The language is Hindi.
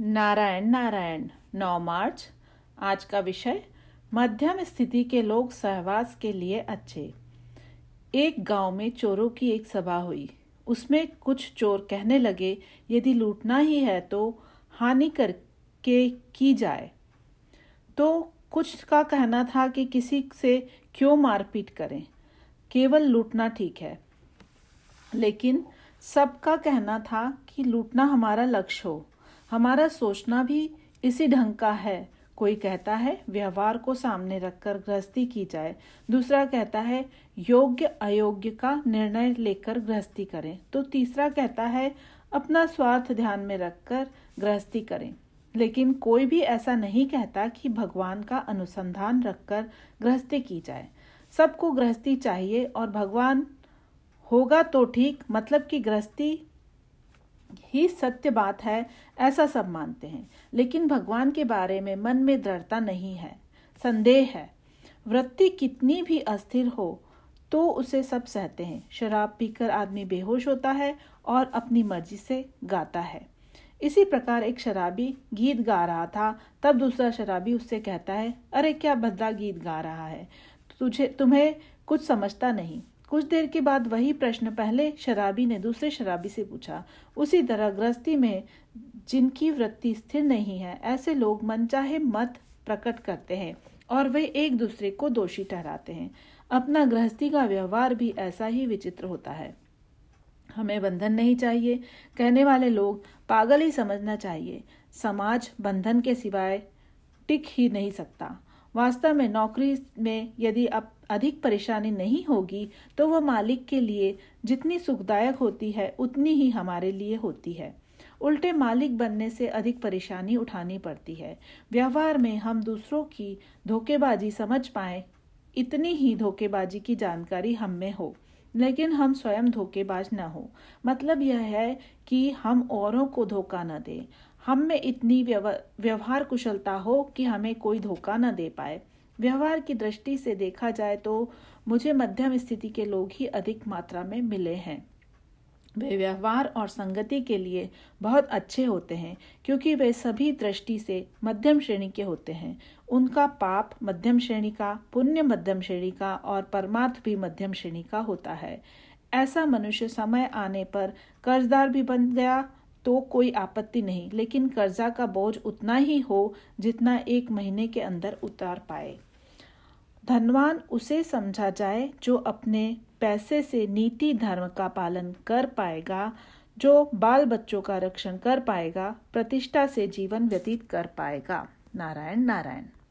नारायण नारायण 9 मार्च, आज का विषय, मध्यम स्थिति के लोग सहवास के लिए अच्छे। एक गाँव में चोरों की एक सभा हुई। उसमें कुछ चोर कहने लगे, यदि लूटना ही है तो हानि करके की जाए। तो कुछ का कहना था कि किसी से क्यों मारपीट करें। केवल लूटना ठीक है। लेकिन सबका कहना था कि लूटना हमारा लक्ष्य हो। हमारा सोचना भी इसी ढंग का है। कोई कहता है, व्यवहार को सामने रखकर गृहस्थी की जाए। दूसरा कहता है, योग्य अयोग्य का निर्णय लेकर गृहस्थी करें। तो तीसरा कहता है, अपना स्वार्थ ध्यान में रखकर गृहस्थी करें। लेकिन कोई भी ऐसा नहीं कहता कि भगवान का अनुसंधान रखकर गृहस्थी की जाए। सबको गृहस्थी चाहिए और भगवान होगा तो ठीक मतलब कि गृहस्थी ही सत्य बात है, ऐसा सब मानते हैं। लेकिन भगवान के बारे में मन में दृढ़ता नहीं है, संदेह है। वृत्ति कितनी भी अस्थिर हो तो उसे सब सहते हैं। शराब पीकर आदमी बेहोश होता है और अपनी मर्ज़ी से गाता है। इसी प्रकार एक शराबी गीत गा रहा था, तब दूसरा शराबी उससे कहता है, अरे, क्या भद्दा गीत गा रहा है? तुझे, तुम्हें कुछ समझता नहीं। कुछ देर के बाद वही प्रश्न पहले शराबी ने दूसरे शराबी से पूछा, उसी तरह गृहस्थी में जिनकी वृत्ति स्थिर नहीं है, ऐसे लोग मनचाहे मत प्रकट करते हैं और वे एक दूसरे को दोषी ठहराते हैं। अपना गृहस्थी का व्यवहार भी ऐसा ही विचित्र होता है। हमें बंधन नहीं चाहिए। कहने वाले लोग, पागल ही समझना चाहिए। समाज बंधन के सिवाय टिक ही नहीं सकता। वास्तव में नौकरी में यदि अब अधिक परेशानी नहीं होगी तो वह मालिक के लिए जितनी सुखदायक होती है, उतनी ही हमारे लिए होती है। उल्टे मालिक बनने से अधिक परेशानी उठानी पड़ती है। व्यवहार में हम दूसरों की धोखेबाजी समझ पाए, इतनी ही धोखेबाजी की जानकारी हम में हो, लेकिन हम स्वयं धोखेबाज न हो। मतलब यह है कि हम औरों को धोखा न दें। हम में इतनी व्यवहार कुशलता हो कि हमें कोई धोखा न दे पाए। व्यवहार की दृष्टि से देखा जाए तो मुझे मध्यम स्थिति के लोग ही अधिक मात्रा में मिले हैं। वे व्यवहार और संगति के लिए बहुत अच्छे होते हैं, क्योंकि वे सभी दृष्टि से मध्यम श्रेणी के होते हैं। उनका पाप मध्यम श्रेणी का, पुण्य मध्यम श्रेणी का और परमार्थ भी मध्यम श्रेणी का होता है। ऐसा मनुष्य समय आने पर कर्जदार भी बन गया तो कोई आपत्ति नहीं, लेकिन कर्जा का बोझ उतना ही हो जितना एक महीने के अंदर उतार पाए। धनवान उसे समझा जाए, जो अपने पैसे से नीति धर्म का पालन कर पाएगा, जो बाल बच्चों का रक्षण कर पाएगा, प्रतिष्ठा से जीवन व्यतीत कर पाएगा। नारायण नारायण।